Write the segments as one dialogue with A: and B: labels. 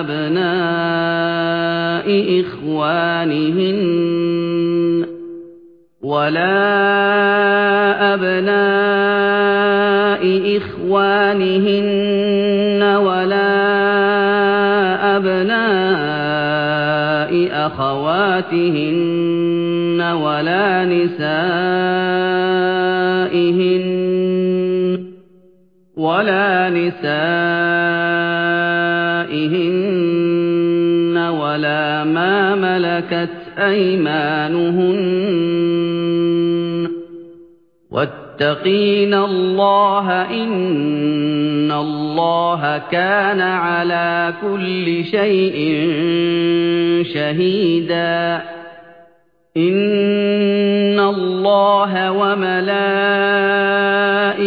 A: أَبْنَاءِ إِخْوَانِهِنَّ وَلَا أَبْنَاءِ أَخَوَاتِهِنَّ وَلَا نِسَائِهِنَّ وَلَا مَا مَلَكَتْ أَيْمَانُهُنَّ ۗ وَاتَّقِينَ اللَّهَ ۚ إِنَّ اللَّهَ كَانَ عَلَىٰ كُلِّ شَيْءٍ شَهِيدًا إِنَّ اللَّهَ وَمَلَائِكَتَهُ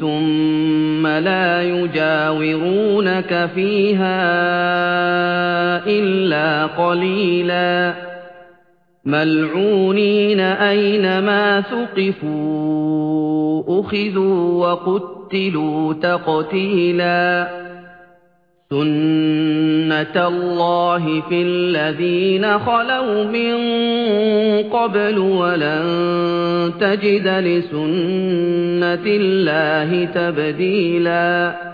A: ثُمَّ لَا يُجَاوِرُونَكَ فِيهَا إِلَّا قَلِيلًا. مَّلْعُونِينَ ۖ أَيْنَمَا ثُقِفُوا أُخِذُوا وَقُتِّلُوا تَقْتِيلًا. سُنَّةَ اللَّهِ فِي الَّذِينَ خَلَوْا مِن قَبْلُ ۖ وَلَن تَجِدَ لِسُنَّةِ اللَّهِ تَبْدِيلًا